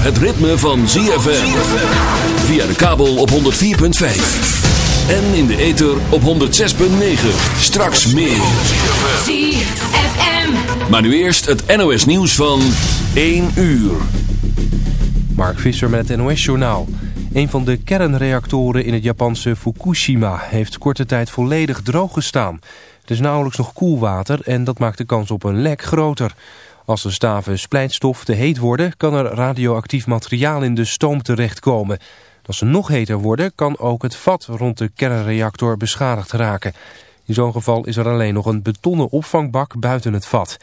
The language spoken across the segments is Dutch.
het ritme van ZFM. Via de kabel op 104.5. En in de ether op 106.9. Straks meer. ZFM. Maar nu eerst het NOS nieuws van 1 uur. Mark Visser met het NOS-journaal. Een van de kernreactoren in het Japanse Fukushima heeft korte tijd volledig droog gestaan. Er is nauwelijks nog koelwater en dat maakt de kans op een lek groter. Als de staven splijtstof te heet worden, kan er radioactief materiaal in de stoom terechtkomen. Als ze nog heter worden, kan ook het vat rond de kernreactor beschadigd raken. In zo'n geval is er alleen nog een betonnen opvangbak buiten het vat.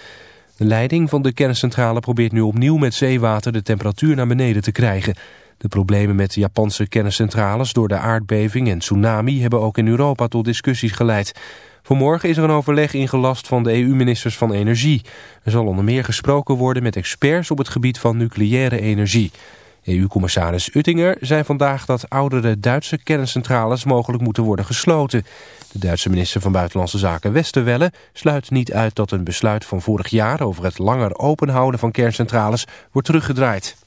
De leiding van de kerncentrale probeert nu opnieuw met zeewater de temperatuur naar beneden te krijgen. De problemen met Japanse kerncentrales door de aardbeving en tsunami hebben ook in Europa tot discussies geleid. Vanmorgen is er een overleg ingelast van de EU-ministers van Energie. Er zal onder meer gesproken worden met experts op het gebied van nucleaire energie. EU-commissaris Uttinger zei vandaag dat oudere Duitse kerncentrales mogelijk moeten worden gesloten. De Duitse minister van Buitenlandse Zaken Westerwelle sluit niet uit dat een besluit van vorig jaar over het langer openhouden van kerncentrales wordt teruggedraaid.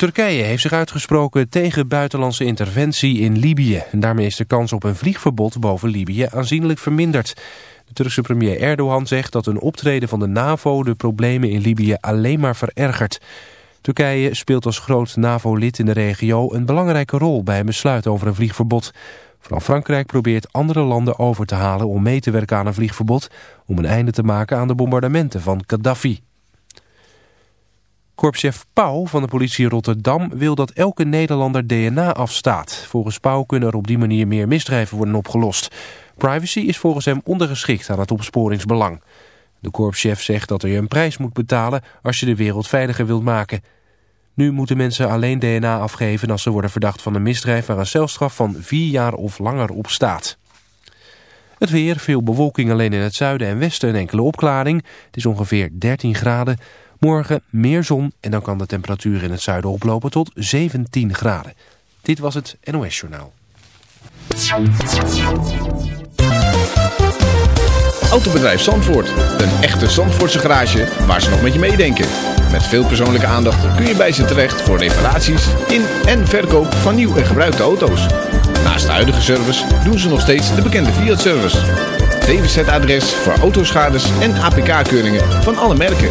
Turkije heeft zich uitgesproken tegen buitenlandse interventie in Libië. En daarmee is de kans op een vliegverbod boven Libië aanzienlijk verminderd. De Turkse premier Erdogan zegt dat een optreden van de NAVO de problemen in Libië alleen maar verergert. Turkije speelt als groot NAVO-lid in de regio een belangrijke rol bij een besluit over een vliegverbod. Vooral Frankrijk probeert andere landen over te halen om mee te werken aan een vliegverbod... om een einde te maken aan de bombardementen van Gaddafi. Korpschef Pauw van de politie Rotterdam wil dat elke Nederlander DNA afstaat. Volgens Pauw kunnen er op die manier meer misdrijven worden opgelost. Privacy is volgens hem ondergeschikt aan het opsporingsbelang. De korpschef zegt dat er je een prijs moet betalen als je de wereld veiliger wilt maken. Nu moeten mensen alleen DNA afgeven als ze worden verdacht van een misdrijf waar een celstraf van vier jaar of langer op staat. Het weer, veel bewolking alleen in het zuiden en westen en enkele opklaring. Het is ongeveer 13 graden. Morgen meer zon en dan kan de temperatuur in het zuiden oplopen tot 17 graden. Dit was het NOS Journaal. Autobedrijf Zandvoort. Een echte Zandvoortse garage waar ze nog met je meedenken. Met veel persoonlijke aandacht kun je bij ze terecht voor reparaties in en verkoop van nieuw en gebruikte auto's. Naast de huidige service doen ze nog steeds de bekende Fiat-service. DWZ-adres voor autoschades en APK-keuringen van alle merken.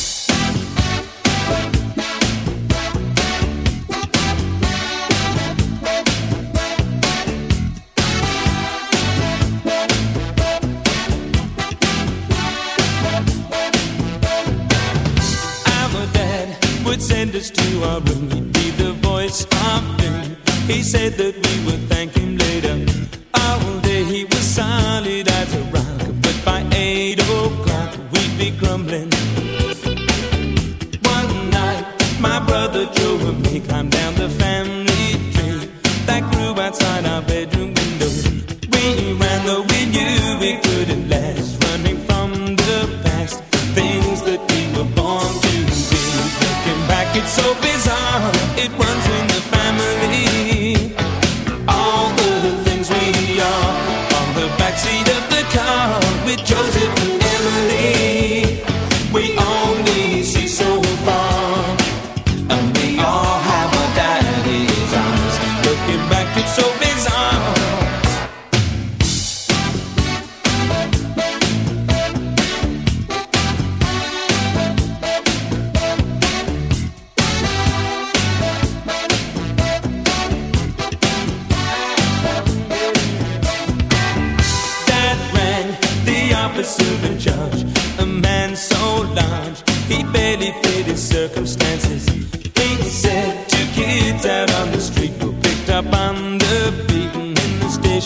said that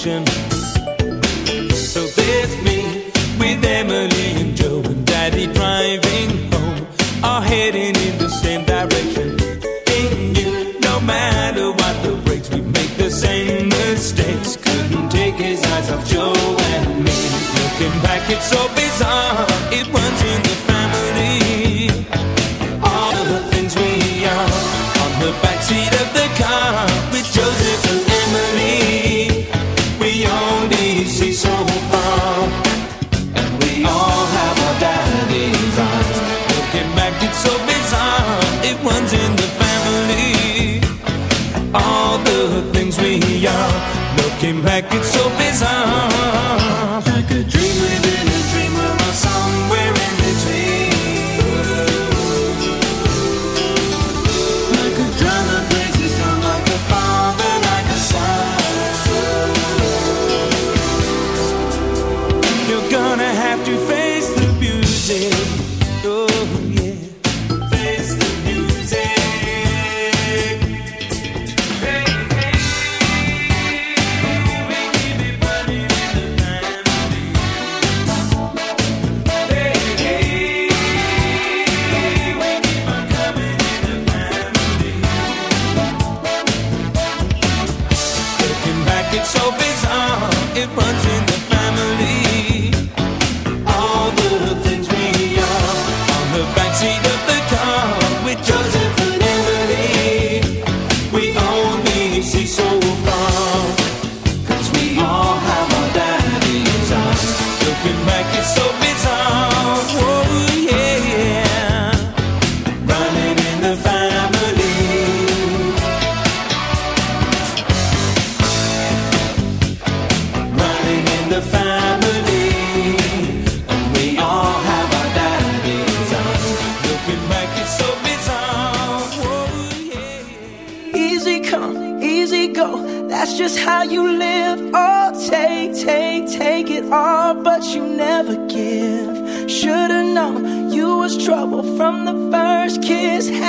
ocean. So there's me with Emily and Joe and Daddy driving home, all heading in the same direction. In you, no matter what the brakes, we make the same mistakes. Couldn't take his eyes off Joe and me. Looking back, it's so bizarre. It runs.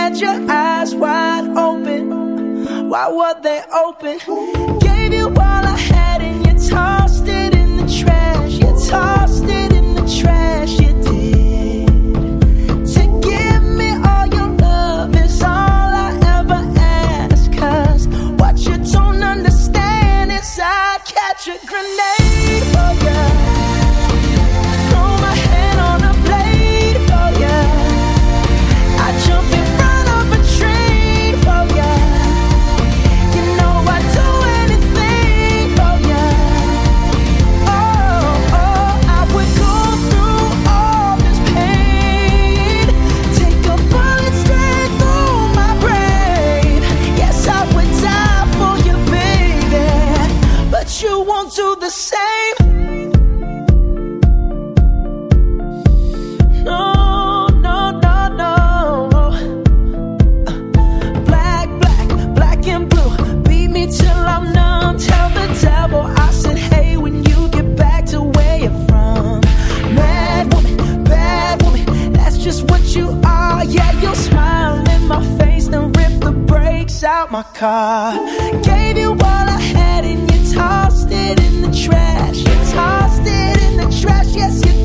had your eyes wide open. Why were they open? yes, you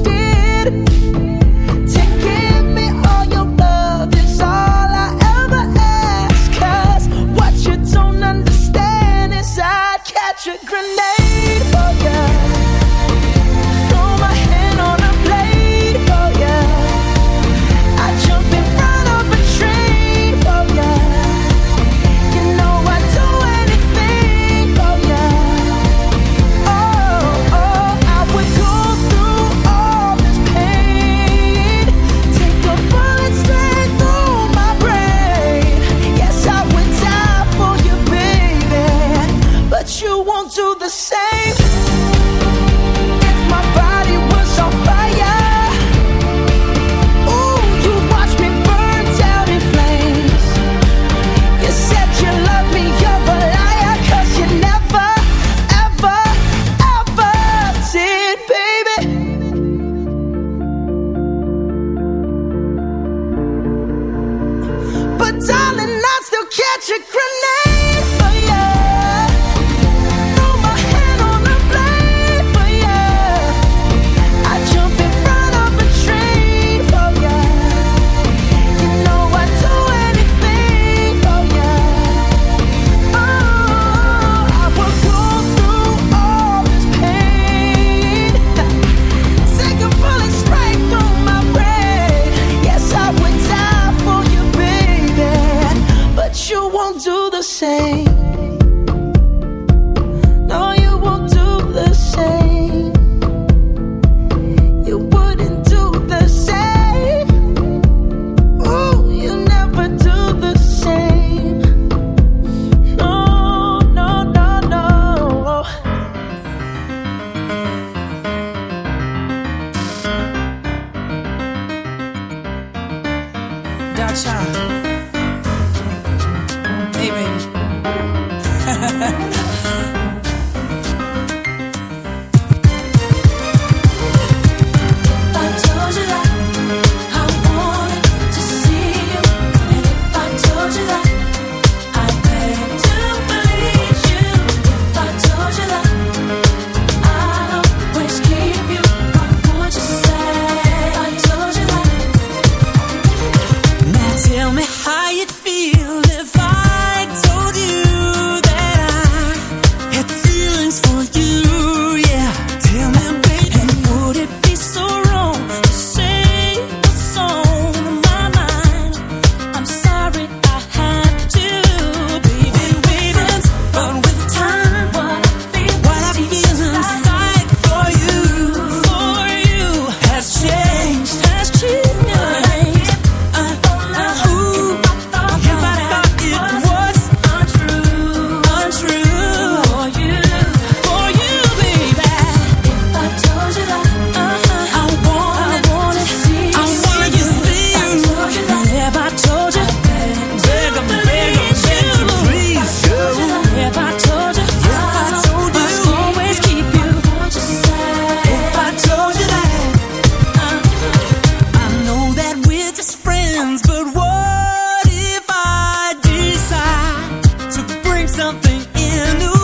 something in the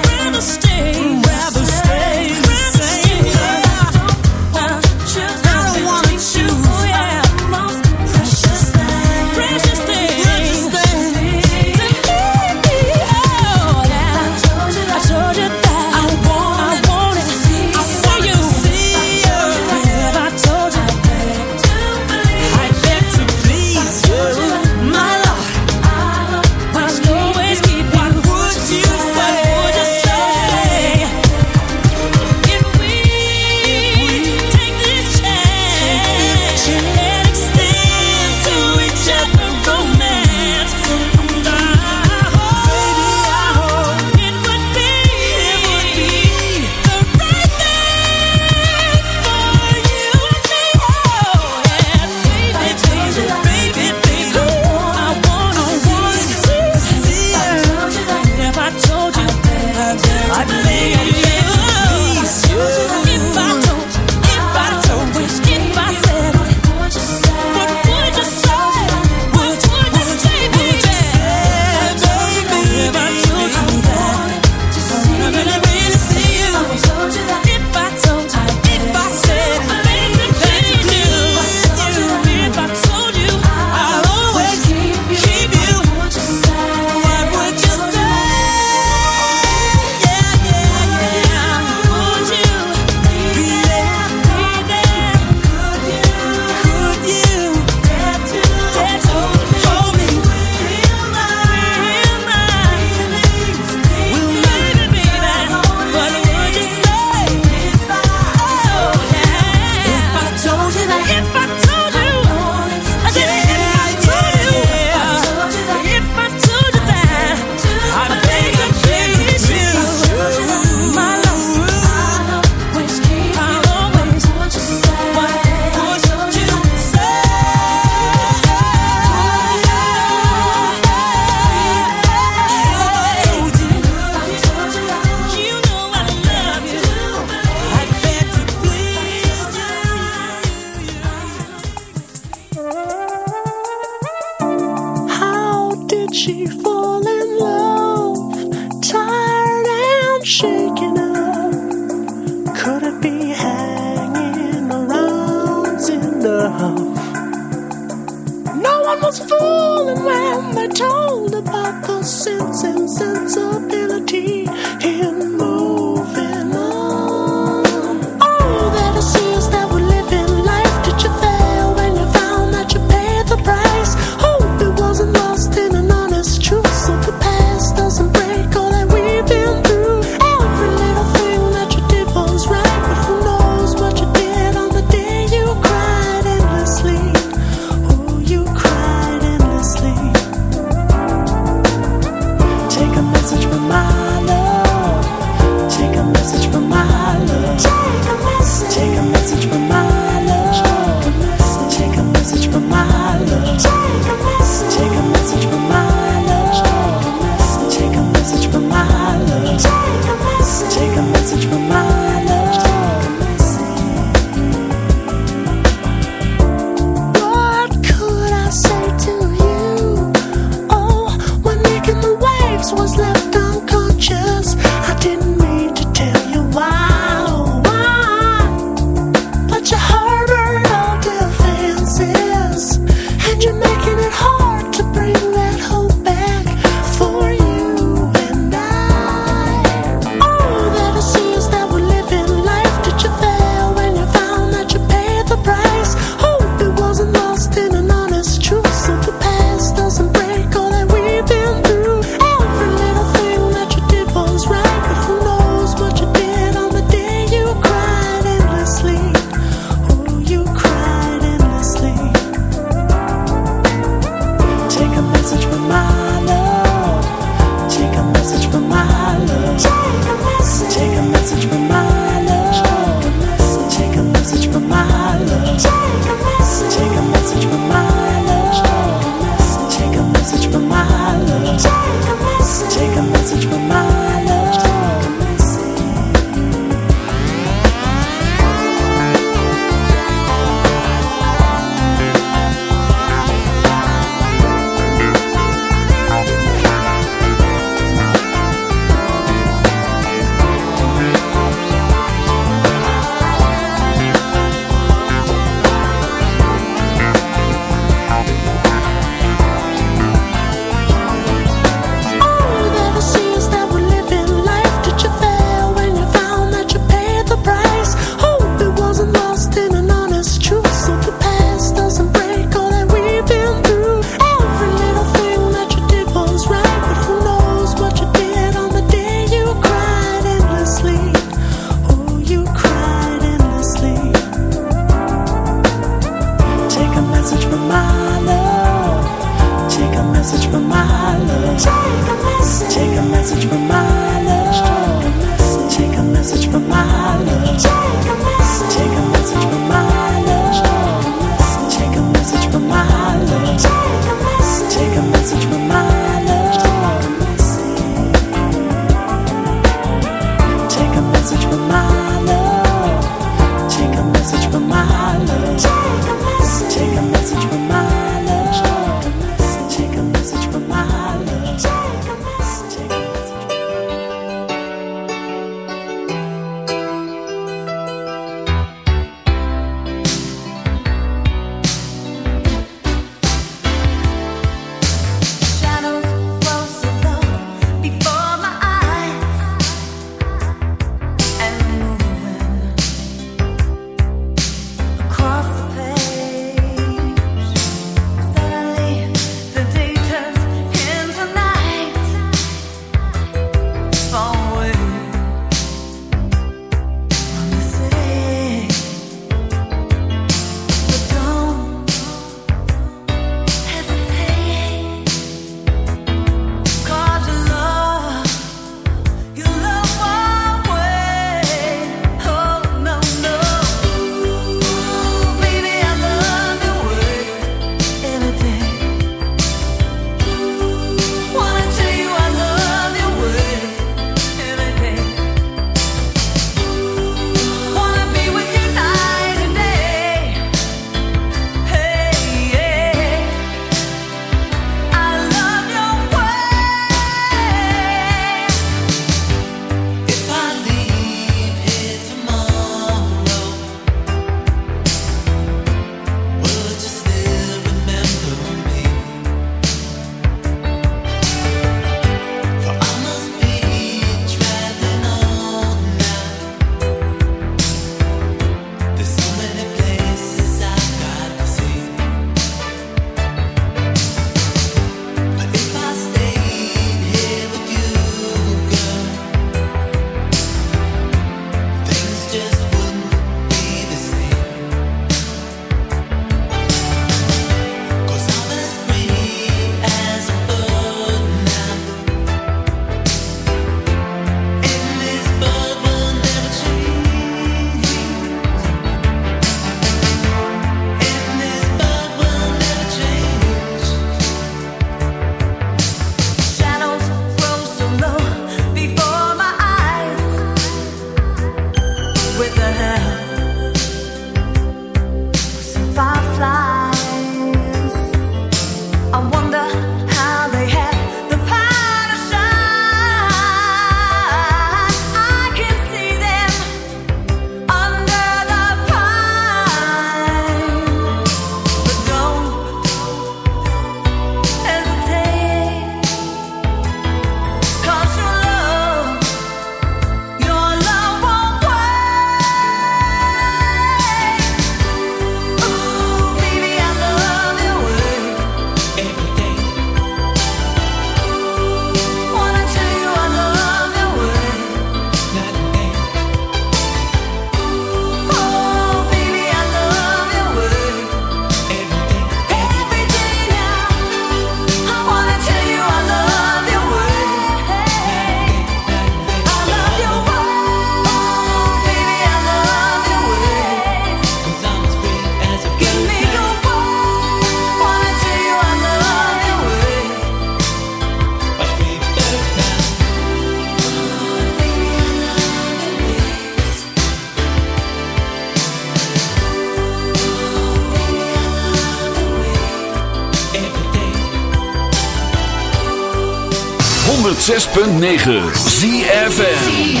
6.9 ZFN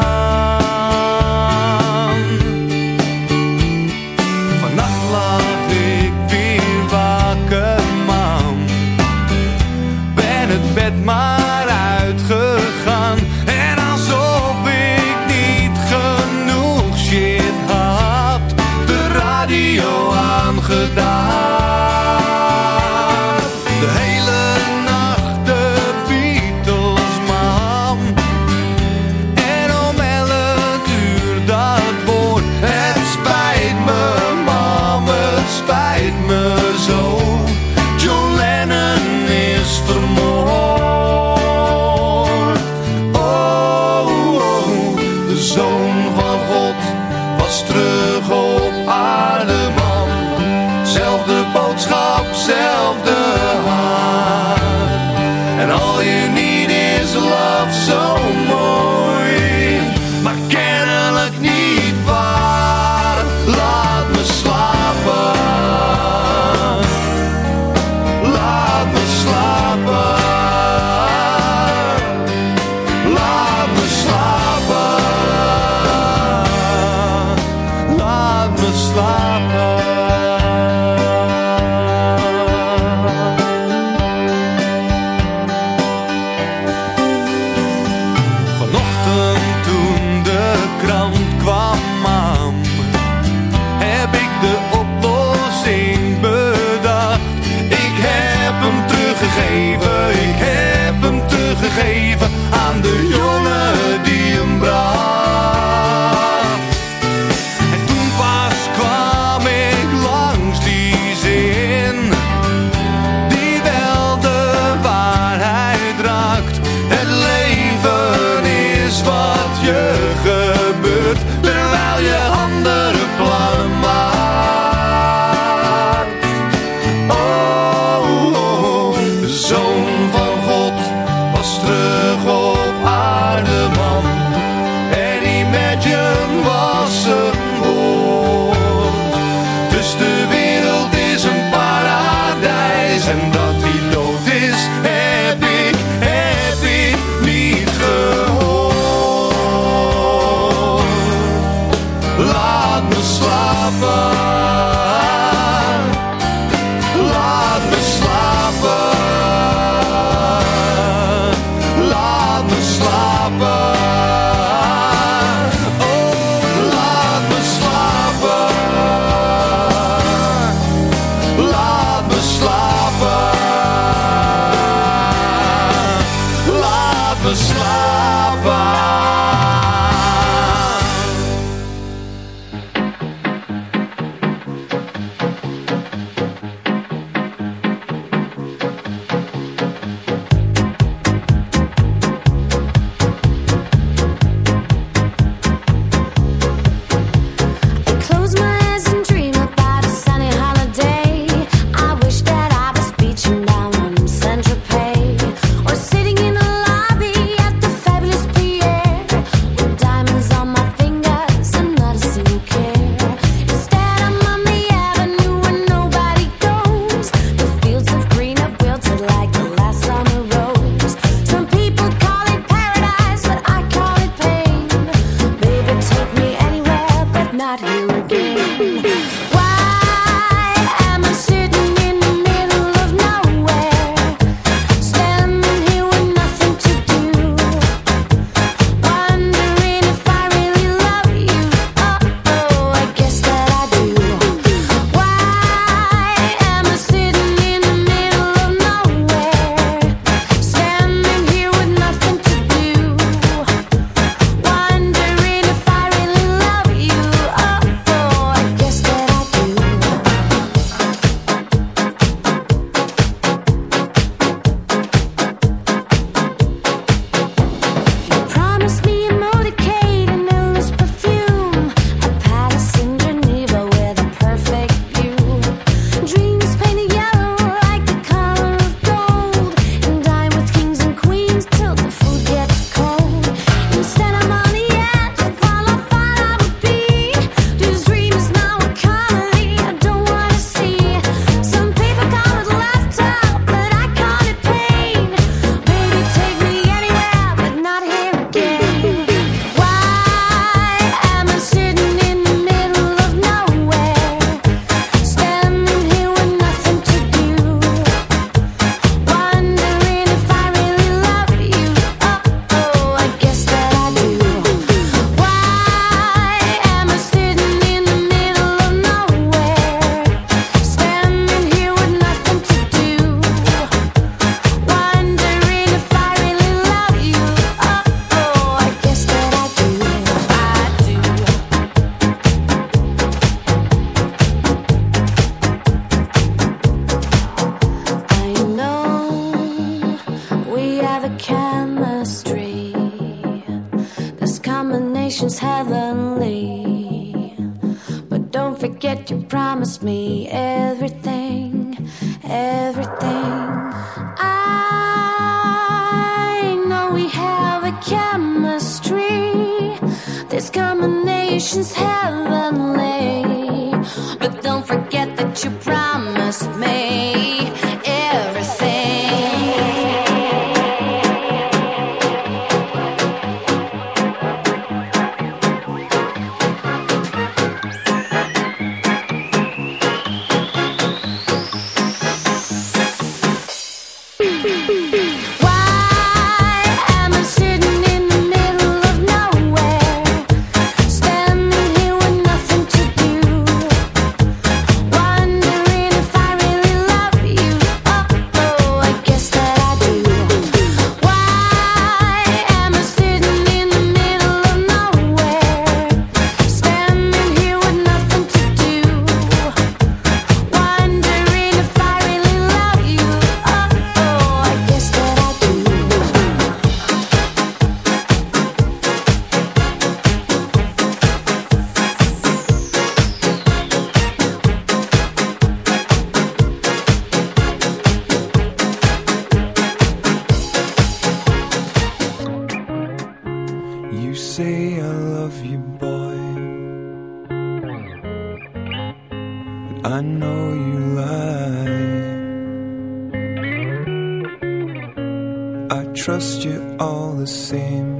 All the same.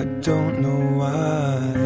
I don't know why.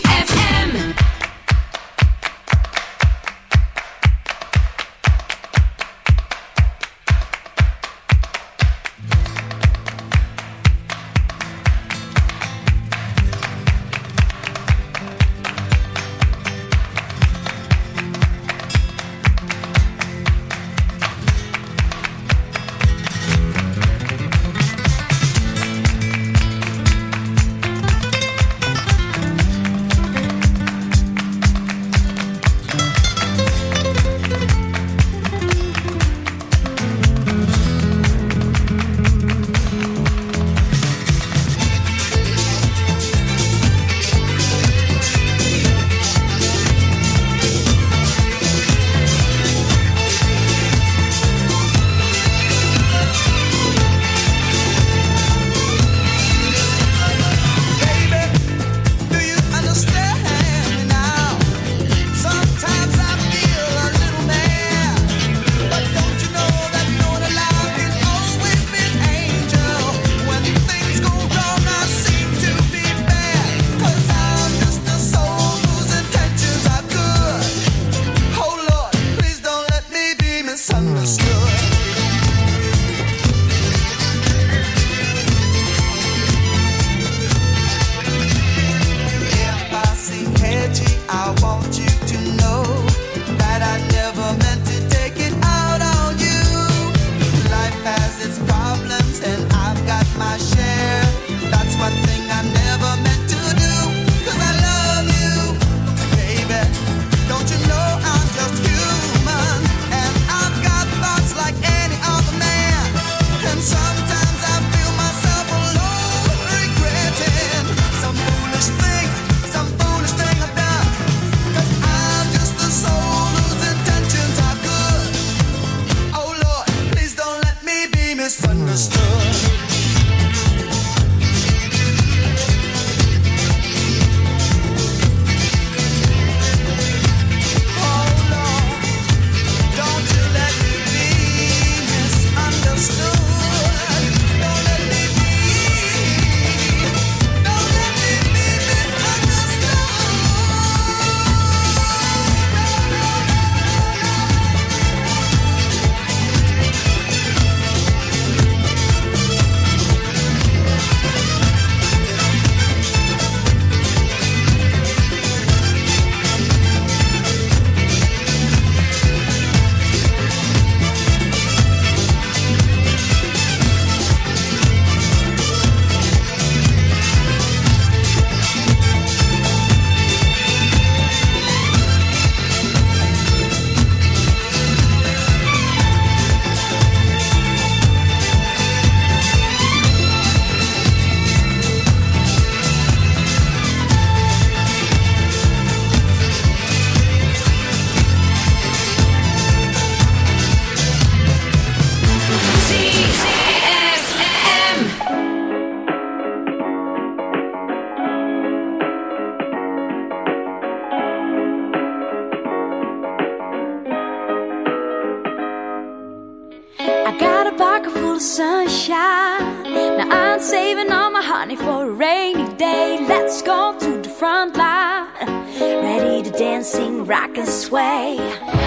sing, rock and sway.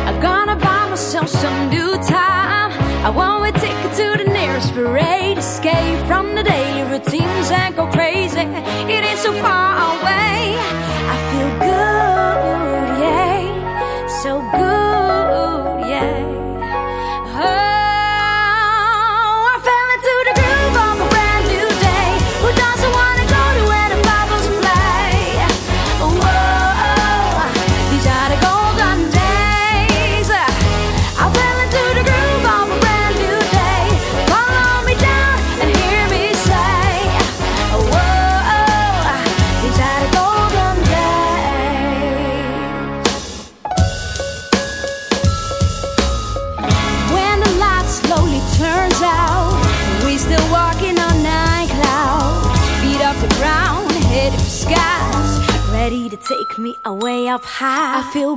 I'm gonna buy myself some new time. I want a ticket to the nearest parade. Escape from the daily routines and go crazy. It is so far away. I up high. I feel